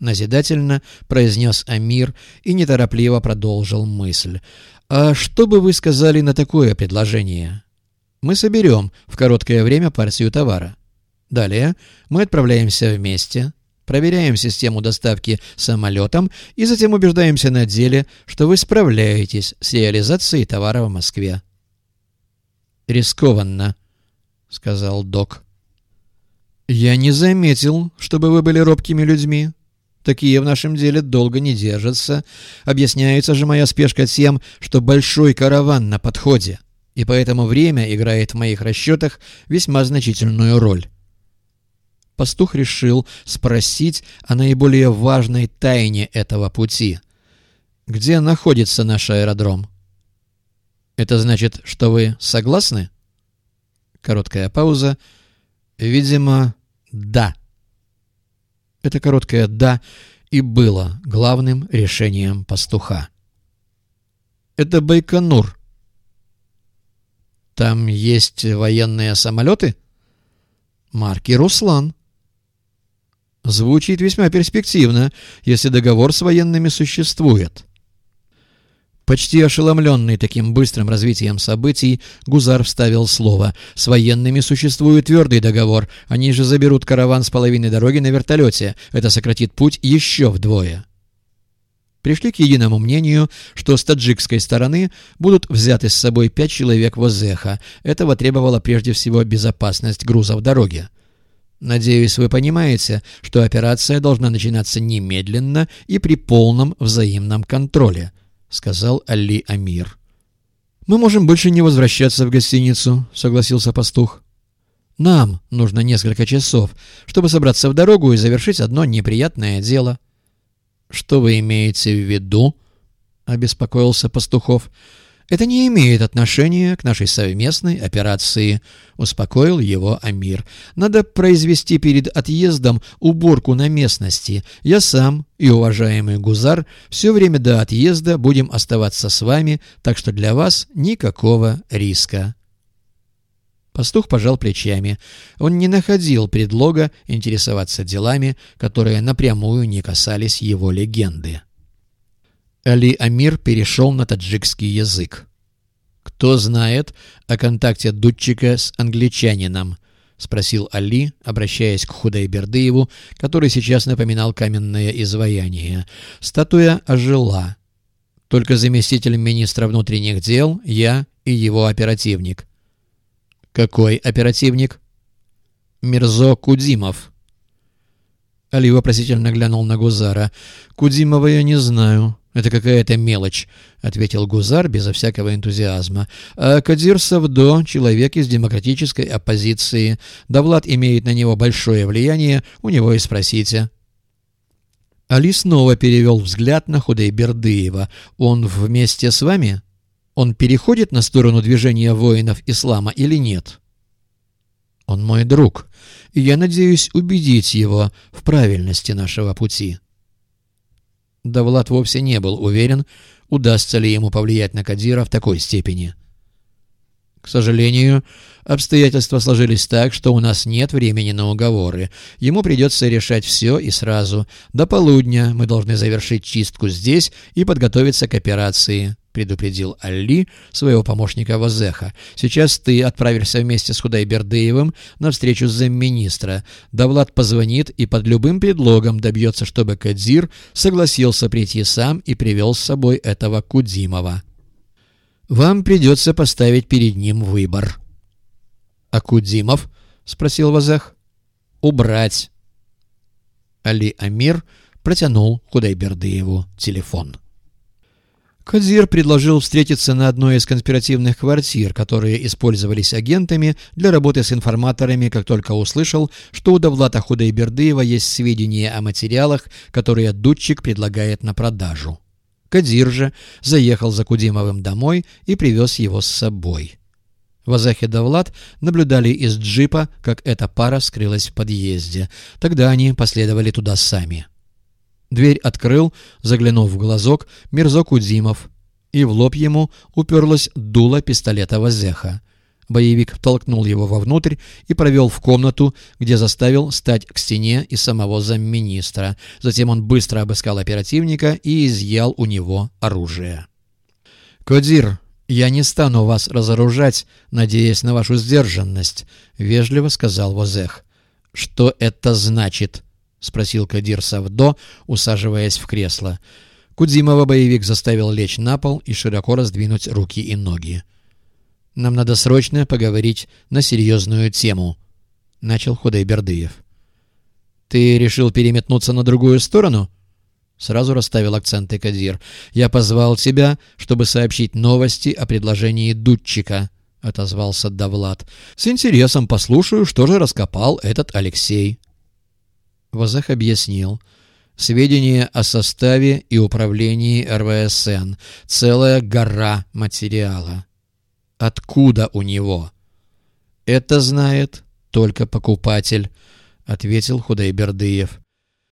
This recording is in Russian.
Назидательно произнес Амир и неторопливо продолжил мысль. «А что бы вы сказали на такое предложение? Мы соберем в короткое время партию товара. Далее мы отправляемся вместе, проверяем систему доставки самолетом и затем убеждаемся на деле, что вы справляетесь с реализацией товара в Москве». «Рискованно», — сказал док. «Я не заметил, чтобы вы были робкими людьми», Такие в нашем деле долго не держатся. Объясняется же моя спешка тем, что большой караван на подходе, и поэтому время играет в моих расчетах весьма значительную роль. Пастух решил спросить о наиболее важной тайне этого пути. Где находится наш аэродром? Это значит, что вы согласны? Короткая пауза. Видимо, да. Это короткое «да» и было главным решением пастуха. «Это Байконур». «Там есть военные самолеты?» «Марки Руслан». Звучит весьма перспективно, если договор с военными существует. Почти ошеломленный таким быстрым развитием событий, Гузар вставил слово. «С военными существует твердый договор. Они же заберут караван с половины дороги на вертолете. Это сократит путь еще вдвое». Пришли к единому мнению, что с таджикской стороны будут взяты с собой пять человек в Озеха. Этого требовала прежде всего безопасность груза в дороге. Надеюсь, вы понимаете, что операция должна начинаться немедленно и при полном взаимном контроле. — сказал Али Амир. «Мы можем больше не возвращаться в гостиницу», — согласился пастух. «Нам нужно несколько часов, чтобы собраться в дорогу и завершить одно неприятное дело». «Что вы имеете в виду?» — обеспокоился Пастухов. «Это не имеет отношения к нашей совместной операции», — успокоил его Амир. «Надо произвести перед отъездом уборку на местности. Я сам и уважаемый Гузар все время до отъезда будем оставаться с вами, так что для вас никакого риска». Пастух пожал плечами. Он не находил предлога интересоваться делами, которые напрямую не касались его легенды. Али Амир перешел на таджикский язык. «Кто знает о контакте Дудчика с англичанином?» — спросил Али, обращаясь к Худайбердыеву, который сейчас напоминал каменное изваяние. Статуя ожила. Только заместитель министра внутренних дел, я и его оперативник. «Какой оперативник?» «Мирзо Кудимов». Али вопросительно глянул на Гузара. «Кудимова я не знаю. «Это какая-то мелочь», — ответил Гузар безо всякого энтузиазма. «А Кадир Савдо — человек из демократической оппозиции. Давлад имеет на него большое влияние, у него и спросите». Али снова перевел взгляд на Худайбердыева. «Он вместе с вами? Он переходит на сторону движения воинов ислама или нет?» «Он мой друг, и я надеюсь убедить его в правильности нашего пути». Да Влад вовсе не был уверен, удастся ли ему повлиять на Кадира в такой степени. К сожалению, обстоятельства сложились так, что у нас нет времени на уговоры. Ему придется решать все и сразу. До полудня мы должны завершить чистку здесь и подготовиться к операции. — предупредил Алли своего помощника Вазеха. «Сейчас ты отправишься вместе с Худайбердыевым на встречу с замминистра. Давлад позвонит и под любым предлогом добьется, чтобы Кадзир согласился прийти сам и привел с собой этого Кудимова. Вам придется поставить перед ним выбор». «А Кудимов?» — спросил Вазех. «Убрать». Али Амир протянул Худайбердыеву телефон. Кадзир предложил встретиться на одной из конспиративных квартир, которые использовались агентами для работы с информаторами, как только услышал, что у Давлата Худайбердыева есть сведения о материалах, которые Дудчик предлагает на продажу. Кадир же заехал за Кудимовым домой и привез его с собой. Вазах и Давлат наблюдали из джипа, как эта пара скрылась в подъезде. Тогда они последовали туда сами. Дверь открыл, заглянув в глазок, Мирзок Удимов, и в лоб ему уперлась дуло пистолета Вазеха. Боевик толкнул его вовнутрь и провел в комнату, где заставил стать к стене и самого замминистра. Затем он быстро обыскал оперативника и изъял у него оружие. «Кодир, я не стану вас разоружать, надеясь на вашу сдержанность», — вежливо сказал Возех. «Что это значит?» — спросил Кадир Савдо, усаживаясь в кресло. Кудзимова боевик заставил лечь на пол и широко раздвинуть руки и ноги. «Нам надо срочно поговорить на серьезную тему», — начал Худайбердыев. «Ты решил переметнуться на другую сторону?» Сразу расставил акценты Кадир. «Я позвал тебя, чтобы сообщить новости о предложении Дудчика», — отозвался Давлад. «С интересом послушаю, что же раскопал этот Алексей». Вазах объяснил. Сведения о составе и управлении РВСН. Целая гора материала. Откуда у него? «Это знает только покупатель», — ответил Худайбердыев.